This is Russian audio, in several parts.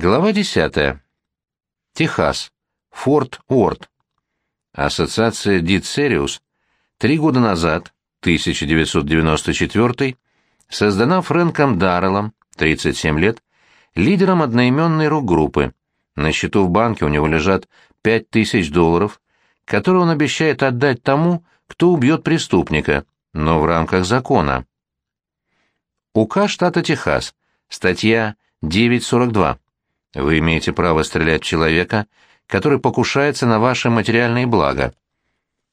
Глава 10. Техас. Форт Уорд. Ассоциация Дит Сериус три года назад, 1994 создана Фрэнком Дарреллом, 37 лет, лидером одноименной рок-группы. На счету в банке у него лежат 5000 долларов, которые он обещает отдать тому, кто убьет преступника, но в рамках закона. УК штата Техас. Статья 942. Вы имеете право стрелять человека, который покушается на ваши материальные блага.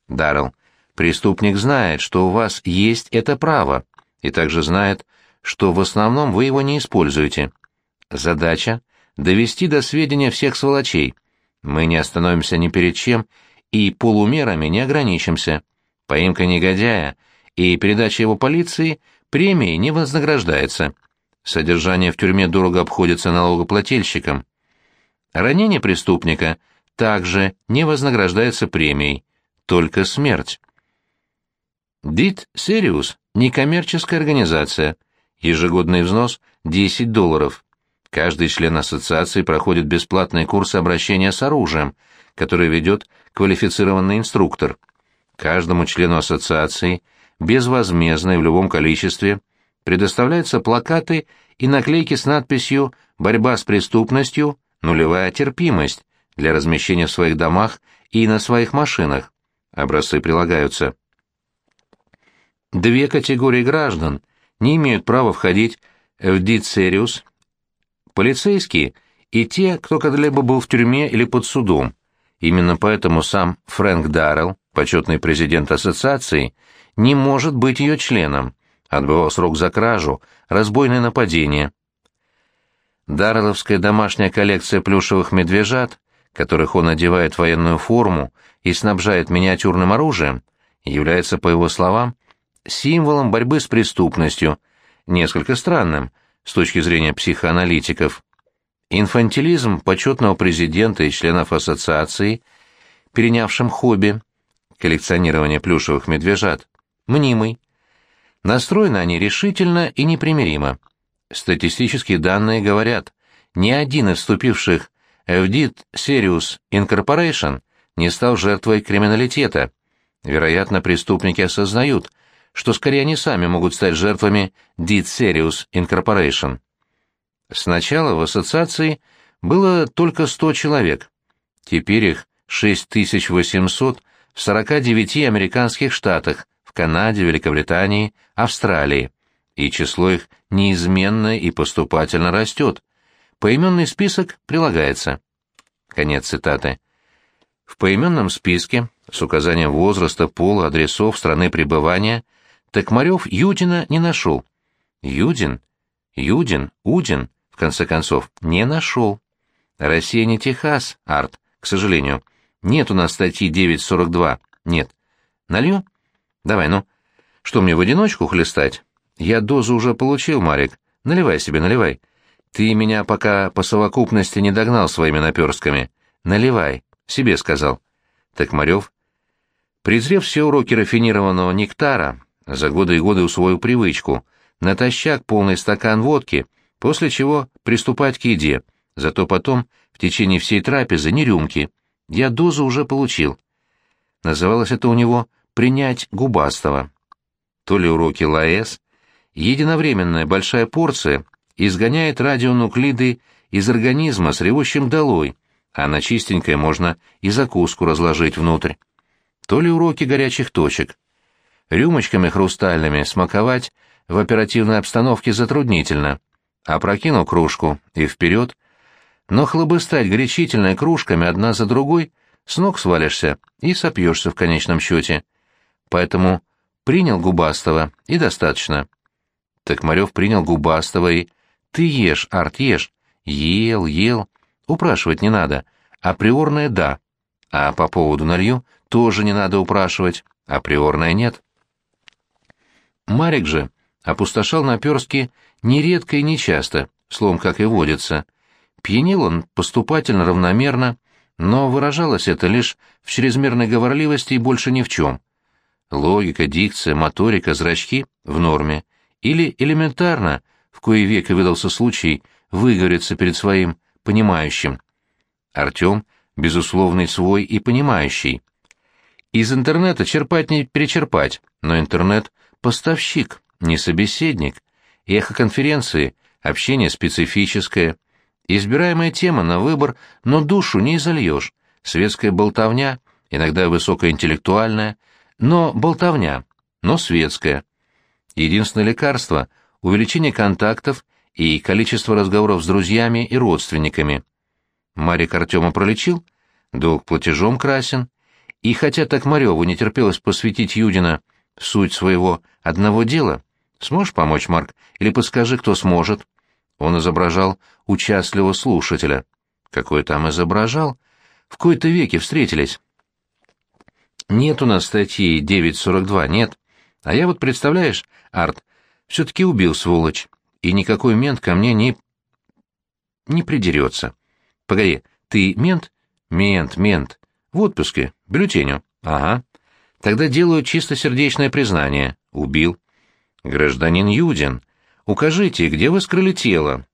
Даррелл, преступник знает, что у вас есть это право, и также знает, что в основном вы его не используете. Задача — довести до сведения всех сволочей. Мы не остановимся ни перед чем и полумерами не ограничимся. Поимка негодяя и передача его полиции премии не вознаграждается. Содержание в тюрьме дорого обходится налогоплательщикам. Ранение преступника также не вознаграждается премией, только смерть. Дит Сериус – некоммерческая организация. Ежегодный взнос – 10 долларов. Каждый член ассоциации проходит бесплатные курсы обращения с оружием, которые ведет квалифицированный инструктор. Каждому члену ассоциации, безвозмездно и в любом количестве – предоставляются плакаты и наклейки с надписью «Борьба с преступностью. Нулевая терпимость» для размещения в своих домах и на своих машинах. Образцы прилагаются. Две категории граждан не имеют права входить в Дитсериус. Полицейские и те, кто когда-либо был в тюрьме или под судом. Именно поэтому сам Фрэнк Даррелл, почетный президент ассоциации, не может быть ее членом, отбывал срок за кражу, разбойное нападение. Даррелловская домашняя коллекция плюшевых медвежат, которых он одевает в военную форму и снабжает миниатюрным оружием, является, по его словам, символом борьбы с преступностью, несколько странным с точки зрения психоаналитиков. Инфантилизм почетного президента и членов ассоциации, перенявшим хобби, коллекционирование плюшевых медвежат, мнимый, Настроены они решительно и непримиримо. Статистические данные говорят, ни один из вступивших в DIT Serious Incorporation не стал жертвой криминалитета. Вероятно, преступники осознают, что скорее они сами могут стать жертвами DIT Serious Incorporation. Сначала в ассоциации было только 100 человек. Теперь их 6800 в 49 американских штатах, Канаде, Великобритании, Австралии, и число их неизменно и поступательно растет. Поименный список прилагается. Конец цитаты. В поименном списке с указанием возраста, пола, адресов, страны пребывания Токмарев Юдина не нашел. Юдин? Юдин? Удин? В конце концов, не нашел. Россия не Техас, Арт, к сожалению. Нет у нас статьи 942. Нет. Налью? Давай, ну. Что мне в одиночку хлестать? Я дозу уже получил, Марик. Наливай себе, наливай. Ты меня пока по совокупности не догнал своими наперстками. Наливай, себе сказал. Токмарев, презрев все уроки рафинированного нектара, за годы и годы усвоил привычку, натощак полный стакан водки, после чего приступать к еде, зато потом, в течение всей трапезы, не рюмки. Я дозу уже получил. Называлось это у него принять губастого. То ли уроки ЛАЭС, единовременная большая порция изгоняет радионуклиды из организма с ревущим долой, а на чистенькое можно и закуску разложить внутрь. То ли уроки горячих точек. Рюмочками хрустальными смаковать в оперативной обстановке затруднительно. Опрокинул кружку и вперед. Но хлобыстать горячительной кружками одна за другой с ног свалишься и сопьешься в конечном счете поэтому принял Губастова, и достаточно. Токмарев принял Губастова и... Ты ешь, Арт, ешь. Ел, ел. Упрашивать не надо. Априорное — да. А по поводу налью тоже не надо упрашивать. Априорное — нет. Марик же опустошал наперстки нередко и нечасто, слом как и водится. Пьянил он поступательно равномерно, но выражалось это лишь в чрезмерной говорливости и больше ни в чем. Логика, дикция, моторика, зрачки в норме. Или элементарно, в кое веки выдался случай выгореться перед своим понимающим. Артем — безусловный свой и понимающий. Из интернета черпать не перечерпать, но интернет — поставщик, не собеседник. Эхо конференции, общение специфическое. Избираемая тема на выбор, но душу не изольешь. Светская болтовня, иногда высокоинтеллектуальная, но болтовня, но светская. Единственное лекарство — увеличение контактов и количество разговоров с друзьями и родственниками. Марик Артема пролечил, долг платежом красен, и хотя Токмареву не терпелось посвятить Юдина суть своего одного дела, сможешь помочь, Марк, или подскажи, кто сможет? Он изображал участливого слушателя. Какой там изображал? В кои-то веке встретились. Нет у нас статьи 9.42, нет. А я вот, представляешь, Арт, все-таки убил сволочь, и никакой мент ко мне не... не придерется. Погоди, ты мент? Мент, мент. В отпуске, бюллетеню. Ага. Тогда делаю чистосердечное признание. Убил. Гражданин Юдин, укажите, где вы скрыли тело?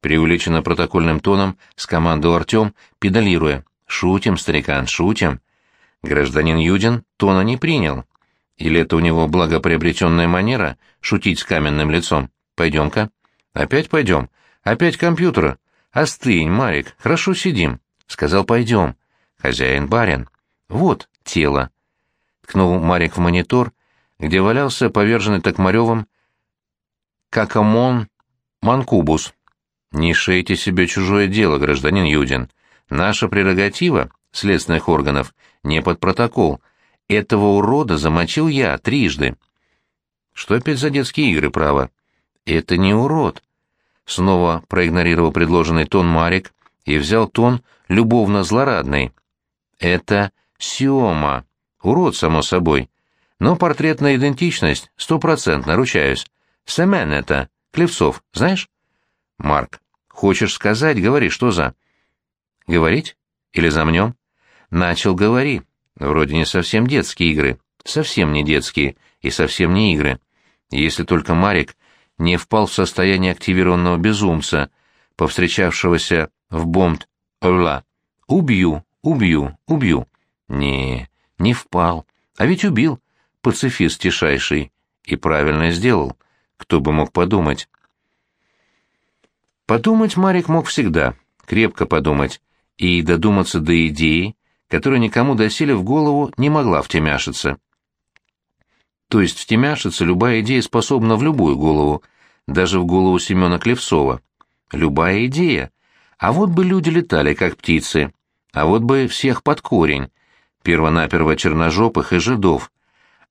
Преувеличенно протокольным тоном скомандовал Артем, педалируя. Шутим, старикан, шутим. Гражданин Юдин тона не принял. Или это у него благоприобретенная манера шутить с каменным лицом? Пойдем-ка. Опять пойдем. Опять компьютера. Остынь, Марик, хорошо сидим. Сказал, пойдем. Хозяин-барин. Вот тело. Ткнул Марик в монитор, где валялся поверженный Токмаревым Какамон Манкубус. Не шейте себе чужое дело, гражданин Юдин. Наша прерогатива, следственных органов, не под протокол. Этого урода замочил я трижды. Что опять за детские игры, право? Это не урод. Снова проигнорировал предложенный тон Марик и взял тон любовно-злорадный. Это Сиома. Урод, само собой. Но портретная идентичность стопроцентно, ручаюсь. Семен это. Клевцов, знаешь? Марк. Хочешь сказать, говори, что за... Говорить? Или замнем? Начал говори. Вроде не совсем детские игры. Совсем не детские и совсем не игры. Если только Марик не впал в состояние активированного безумца, повстречавшегося в Бомб-Ола. Убью, Убью, убью. Не, не впал. А ведь убил. Пацифист тишайший. И правильно сделал. Кто бы мог подумать. Подумать Марик мог всегда. Крепко подумать. И додуматься до идеи, которая никому доселе в голову не могла втемяшиться. То есть втемяшиться любая идея способна в любую голову, даже в голову Семена Клевцова. Любая идея. А вот бы люди летали, как птицы, а вот бы всех под корень, первонаперво черножопых и жидов.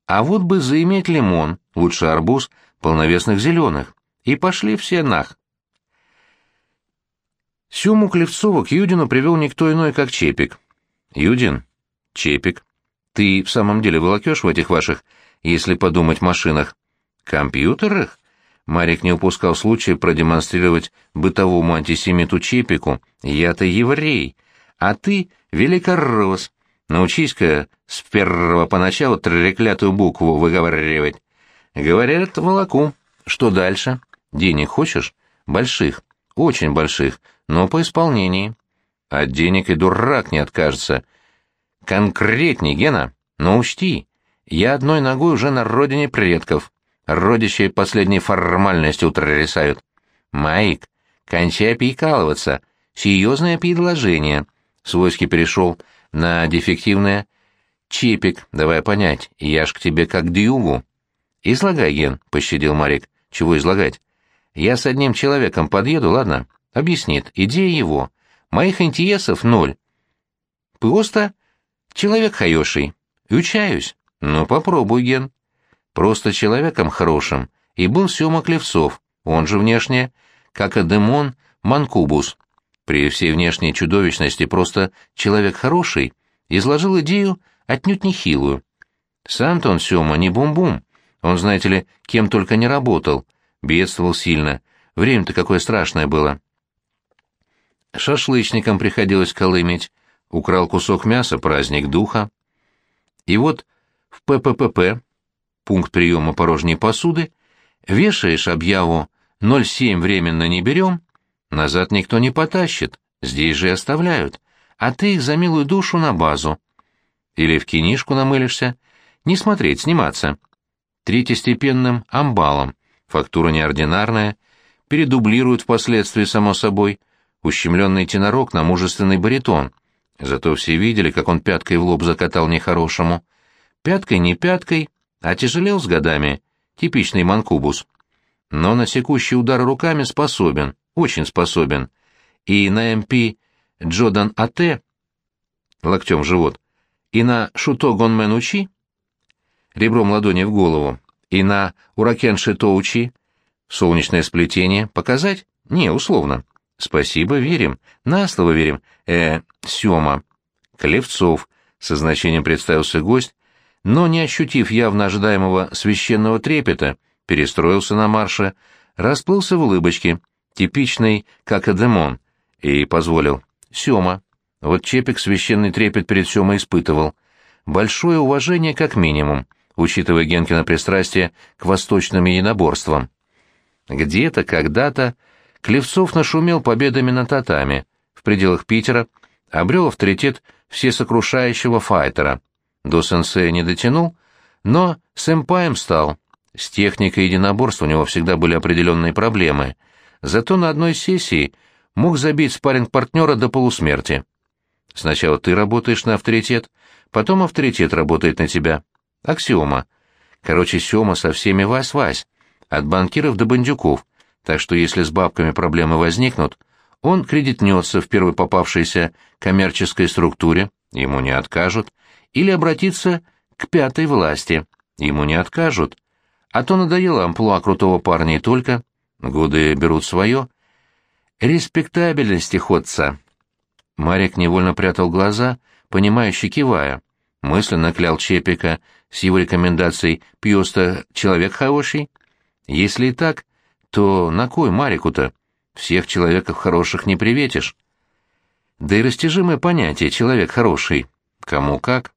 А вот бы заиметь лимон, лучше арбуз, полновесных зеленых. И пошли все нах. Сюму Клевцова к Юдину привел никто иной, как Чепик. «Юдин? Чепик. Ты в самом деле волокешь в этих ваших, если подумать, машинах? Компьютерах?» Марик не упускал случая продемонстрировать бытовому антисемиту Чепику «Я-то еврей», а ты — великорос. Научись-ка с первого поначалу треклятую букву выговаривать. Говорят, волоку. Что дальше? Денег хочешь? Больших. Очень больших, но по исполнении. От денег и дурак не откажется. Конкретней, Гена, но учти, я одной ногой уже на родине предков. Родичи последние формальности утрясают. Майк, кончай прикалываться. Серьезное предложение. Свойский перешел на дефективное «Чипик, давай понять, я ж к тебе как дюгу». «Излагай, Ген», — пощадил Марик. «Чего излагать?» «Я с одним человеком подъеду, ладно?» «Объяснит. Идея его. Моих интересов ноль. Просто человек хороший. Учаюсь. Ну, попробуй, Ген». Просто человеком хорошим и был Сёма Клевцов, он же внешне, как Адемон Манкубус при всей внешней чудовищности просто человек хороший, изложил идею отнюдь нехилую. Сам-то он, Сёма, не бум-бум. Он, знаете ли, кем только не работал, бедствовал сильно. Время-то какое страшное было. Шашлычникам приходилось колымить. Украл кусок мяса, праздник духа. И вот в ПППП, пункт приема порожней посуды, вешаешь объяву «07 временно не берем», Назад никто не потащит, здесь же и оставляют, а ты их за милую душу на базу. Или в кинишку намылишься, не смотреть, сниматься. Третьестепенным амбалом, фактура неординарная, передублируют впоследствии, само собой, ущемленный тенорок на мужественный баритон. Зато все видели, как он пяткой в лоб закатал нехорошему. Пяткой не пяткой, а тяжелел с годами, типичный манкубус. Но на секущий удар руками способен, очень способен. И на МП Джодан А.Т. локтем в живот, и на Шуто Гонмен Учи, ребром ладони в голову, и на Уракен Шито Учи, солнечное сплетение, показать? Не, условно. Спасибо, верим. На слово верим. Э, Сёма. Клевцов, со значением представился гость, но, не ощутив явно ожидаемого священного трепета, перестроился на марше, расплылся в улыбочке, типичный, как Эдемон, и позволил. Сёма. Вот Чепик священный трепет перед Сёмой испытывал. Большое уважение как минимум, учитывая Генкина пристрастие к восточным единоборствам. Где-то, когда-то Клевцов нашумел победами на татами, в пределах Питера, обрел авторитет всесокрушающего файтера. До сенсея не дотянул, но сэмпаем стал. С техникой единоборств у него всегда были определенные проблемы. Зато на одной сессии мог забить спарринг-партнера до полусмерти. Сначала ты работаешь на авторитет, потом авторитет работает на тебя. Аксиома. Короче, Сёма со всеми вась-вась, от банкиров до бандюков, так что если с бабками проблемы возникнут, он кредитнется в первой попавшейся коммерческой структуре, ему не откажут, или обратиться к пятой власти, ему не откажут. А то надоело амплуа крутого парня и только, годы берут свое. Респектабельности ходца. Марик невольно прятал глаза, понимающе кивая. Мысленно клял Чепика с его рекомендацией «Пьёста человек хороший». Если и так, то на кой Марику-то? Всех человеков хороших не приветишь. Да и растяжимое понятие «человек хороший». Кому как.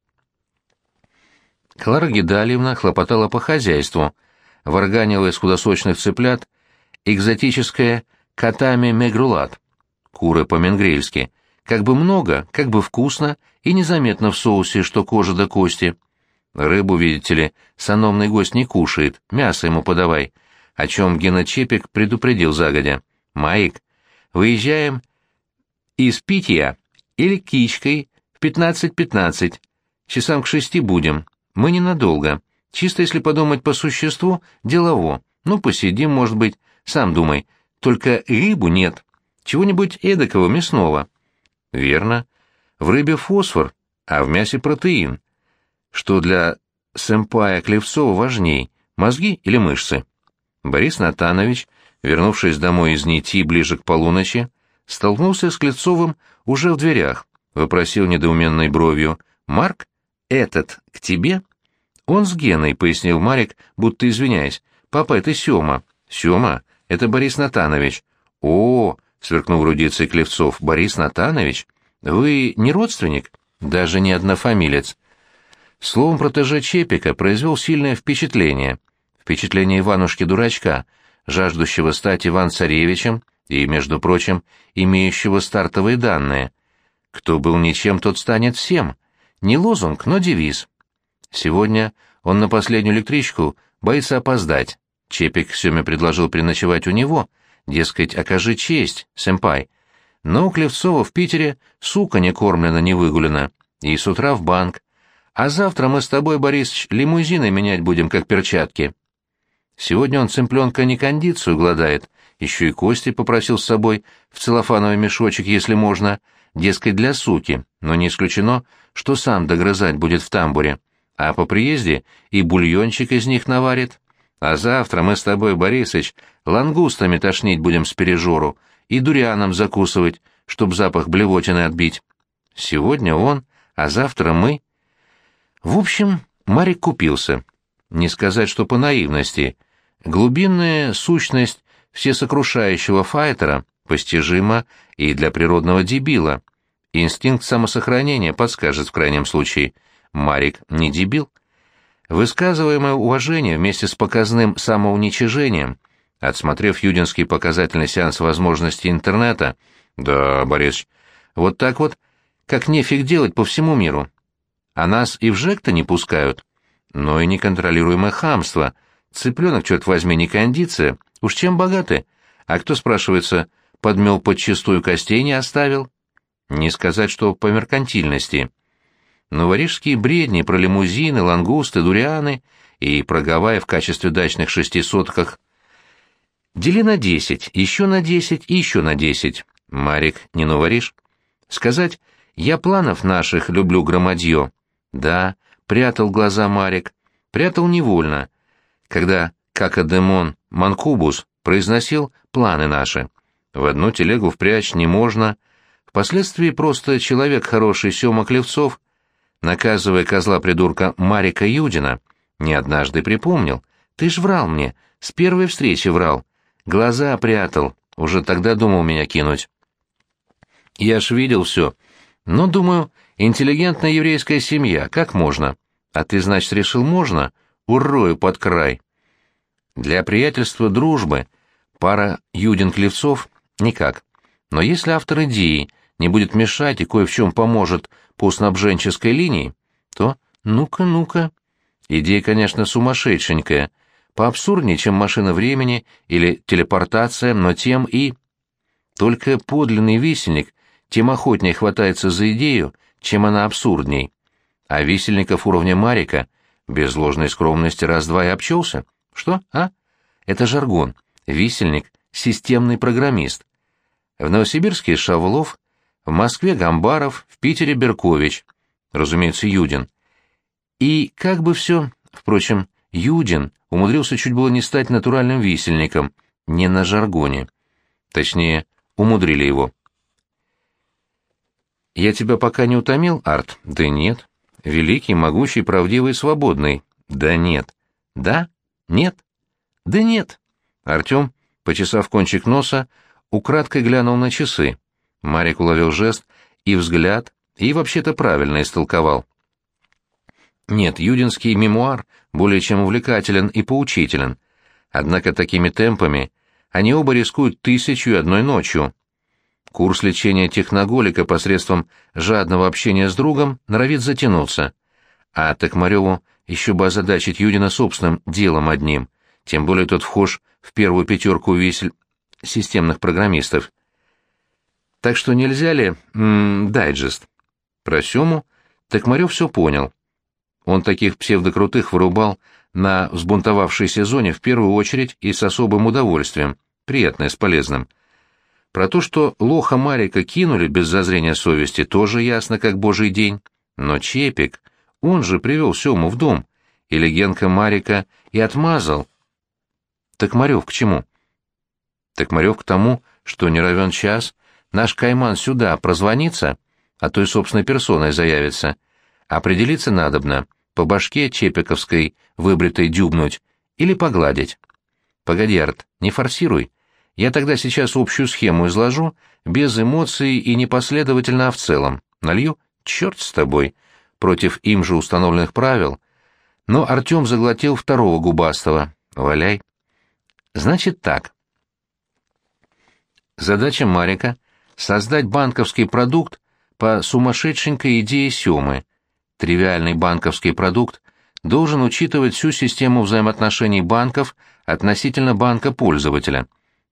Клара Гидальевна хлопотала по хозяйству, варганила из худосочных цыплят экзотическое котами мегрулат, куры по-менгрельски, как бы много, как бы вкусно и незаметно в соусе, что кожа до кости. Рыбу, видите ли, сановный гость не кушает, мясо ему подавай — о чем Гена Чепик предупредил загодя. «Маик, выезжаем из Питья или Кичкой в пятнадцать-пятнадцать. Часам к шести будем. Мы ненадолго. Чисто если подумать по существу, делово. Ну, посидим, может быть. Сам думай. Только рыбу нет. Чего-нибудь эдакого мясного». «Верно. В рыбе фосфор, а в мясе протеин. Что для сэмпая Клевцова важней, мозги или мышцы?» Борис Натанович, вернувшись домой из Нити ближе к полуночи, столкнулся с Клецовым уже в дверях, вопросил недоуменной бровью. «Марк, этот к тебе?» «Он с Геной», — пояснил Марик, будто извиняясь. «Папа, это Сёма». «Сёма? Это Борис Натанович». «О!» — сверкнул грудицей Клевцов. «Борис Натанович? Вы не родственник?» «Даже не однофамилец». Словом, протеже Чепика произвел сильное впечатление — впечатление Иванушки-дурачка, жаждущего стать Иван-царевичем и, между прочим, имеющего стартовые данные. Кто был ничем, тот станет всем. Не лозунг, но девиз. Сегодня он на последнюю электричку боится опоздать. Чепик Семе предложил переночевать у него, дескать, окажи честь, сэмпай. Но у Клевцова в Питере сука не кормлена, не выгулена, и с утра в банк. А завтра мы с тобой, Борисыч, лимузины менять будем, как перчатки. Сегодня он цыпленка не кондицию гладает, еще и кости попросил с собой в целлофановый мешочек, если можно, дескать, для суки, но не исключено, что сам догрызать будет в тамбуре, а по приезде и бульончик из них наварит. А завтра мы с тобой, Борисыч, лангустами тошнить будем с пережору и дурианом закусывать, чтоб запах блевотины отбить. Сегодня он, а завтра мы. В общем, Марик купился. Не сказать, что по наивности. Глубинная сущность всесокрушающего файтера постижима и для природного дебила. Инстинкт самосохранения подскажет в крайнем случае. Марик не дебил. Высказываемое уважение вместе с показным самоуничижением, отсмотрев юдинский показательный сеанс возможностей интернета, да, Борис, Вот так вот, как нефиг делать по всему миру. А нас и в ЖЭК-то не пускают. Но и неконтролируемое хамство. Цыпленок, черт возьми, не кондиция. Уж чем богаты? А кто, спрашивается, подмел подчистую костей не оставил? Не сказать, что по меркантильности. Но варижские бредни про лимузины, лангусты, дурианы и про Гавайи в качестве дачных шестисотках Дели на десять, еще на десять и еще на десять. Марик, не наваришь? Сказать, я планов наших люблю громадье. Да, прятал глаза Марик, прятал невольно, когда Какадемон Манкубус произносил планы наши. В одну телегу впрячь не можно. Впоследствии просто человек хороший Сёма Клевцов, наказывая козла-придурка Марика Юдина, не однажды припомнил. Ты ж врал мне, с первой встречи врал. Глаза прятал, уже тогда думал меня кинуть. Я ж видел все. Но, думаю, интеллигентная еврейская семья, как можно? А ты, значит, решил можно? Урою под край. Для приятельства дружбы пара Юдин-Клевцов никак. Но если автор идеи не будет мешать и кое в чем поможет по снабженческой линии, то ну-ка, ну-ка. Идея, конечно, сумасшедшенькая — поабсурднее, чем машина времени или телепортация, но тем и... Только подлинный висельник тем охотнее хватается за идею, чем она абсурдней. А висельников уровня Марика без ложной скромности раз-два и обчелся. Что, а? Это жаргон. Висельник — системный программист. В Новосибирске — Шавлов, в Москве — Гамбаров, в Питере — Беркович. Разумеется, Юдин. И как бы все... Впрочем, Юдин умудрился чуть было не стать натуральным висельником, не на жаргоне. Точнее, умудрили его. «Я тебя пока не утомил, Арт?» «Да нет». «Великий, могучий, правдивый, свободный?» «Да нет». «Да? Нет?» «Да нет». Артем, почесав кончик носа, украдкой глянул на часы. Марик уловил жест и взгляд, и вообще-то правильно истолковал. Нет, юдинский мемуар более чем увлекателен и поучителен. Однако такими темпами они оба рискуют тысячу и одной ночью. Курс лечения техноголика посредством жадного общения с другом норовит затянуться. А Токмареву еще бы озадачить Юдина собственным делом одним, тем более тот вхож в первую пятерку висель системных программистов. Так что нельзя ли... М -м, дайджест? Про Сему Токмарев все понял. Он таких псевдокрутых вырубал на взбунтовавшейся зоне в первую очередь и с особым удовольствием, приятное с полезным. Про то, что лоха Марика кинули без зазрения совести, тоже ясно, как божий день. Но Чепик, он же привел Сему в дом, и легенка Марика и отмазал. Токмарев к чему? Токмарев к тому, что не равен час, наш кайман сюда прозвонится, а то и собственной персоной заявится. Определиться надобно, по башке чепиковской выбритой дюбнуть или погладить. Погоди, Арт, не форсируй. Я тогда сейчас общую схему изложу, без эмоций и непоследовательно, а в целом. Налью? Черт с тобой. Против им же установленных правил. Но Артем заглотил второго губастого. Валяй. Значит так. Задача Марика — создать банковский продукт по сумасшедшенькой идее Семы — тривиальный банковский продукт должен учитывать всю систему взаимоотношений банков относительно банка-пользователя.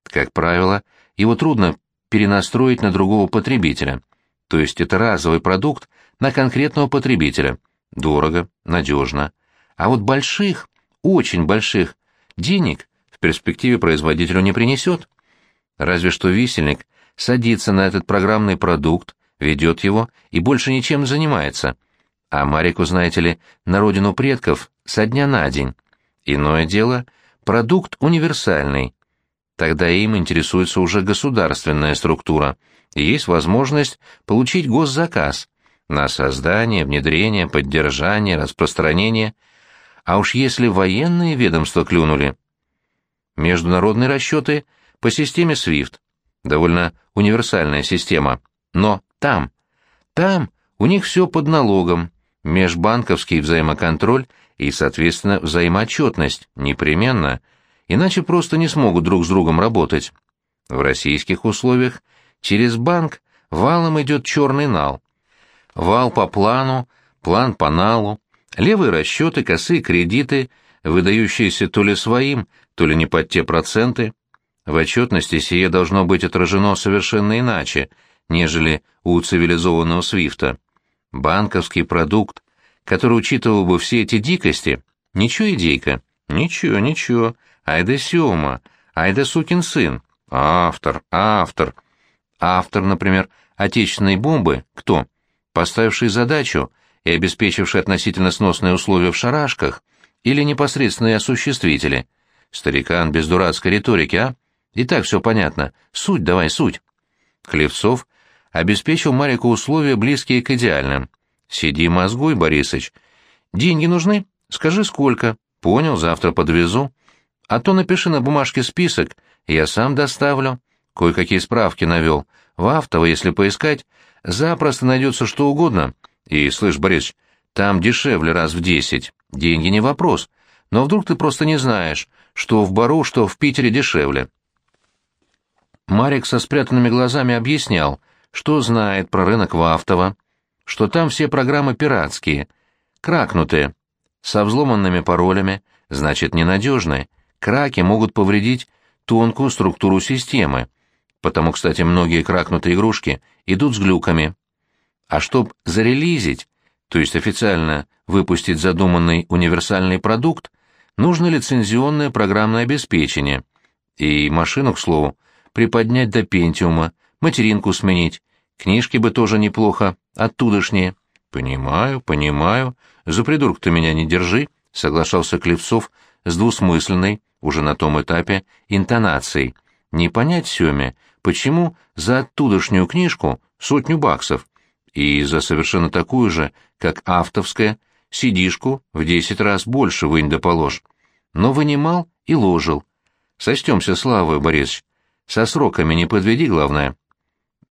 Как правило, его трудно перенастроить на другого потребителя. То есть это разовый продукт на конкретного потребителя. Дорого, надежно. А вот больших, очень больших, денег в перспективе производителю не принесет. Разве что висельник садится на этот программный продукт, ведет его и больше ничем занимается – а Марику, знаете ли, на родину предков со дня на день. Иное дело — продукт универсальный. Тогда им интересуется уже государственная структура, и есть возможность получить госзаказ на создание, внедрение, поддержание, распространение. А уж если военные ведомства клюнули. Международные расчеты по системе SWIFT. Довольно универсальная система. Но там, там у них все под налогом, межбанковский взаимоконтроль и, соответственно, взаимоотчетность, непременно, иначе просто не смогут друг с другом работать. В российских условиях через банк валом идет черный нал. Вал по плану, план по налу, левые расчеты, косые кредиты, выдающиеся то ли своим, то ли не под те проценты. В отчетности сие должно быть отражено совершенно иначе, нежели у цивилизованного Свифта. Банковский продукт, который учитывал бы все эти дикости, ничего идейка, ничего, ничего, айда Сёма, айда сукин сын, автор, автор. Автор, например, отечественной бомбы, кто? Поставивший задачу и обеспечивший относительно сносные условия в шарашках, или непосредственные осуществители? Старикан без дурацкой риторики, а? И так все понятно. Суть давай, суть. Клевцов обеспечил Марику условия, близкие к идеальным. «Сиди, мозгуй, Борисыч. Деньги нужны? Скажи, сколько. Понял, завтра подвезу. А то напиши на бумажке список, я сам доставлю. Кое-какие справки навел. В автово, если поискать, запросто найдется что угодно. И, слышь, Борис, там дешевле раз в десять. Деньги не вопрос. Но вдруг ты просто не знаешь, что в Бару, что в Питере дешевле». Марик со спрятанными глазами объяснял, что знает про рынок Вахтова, что там все программы пиратские, кракнутые, со взломанными паролями, значит, ненадежные. Краки могут повредить тонкую структуру системы, потому, кстати, многие кракнутые игрушки идут с глюками. А чтоб зарелизить, то есть официально выпустить задуманный универсальный продукт, нужно лицензионное программное обеспечение. И машину, к слову, приподнять до пентиума, материнку сменить. Книжки бы тоже неплохо, оттудошнее. Понимаю, понимаю. За придурок ты меня не держи, соглашался Клевцов с двусмысленной, уже на том этапе, интонацией. Не понять Семе, почему за оттудошнюю книжку сотню баксов, и за совершенно такую же, как автовская, сидишку в десять раз больше вынь да положь. Но вынимал и ложил. Сочтемся, Слава Борисович. Со сроками не подведи, главное.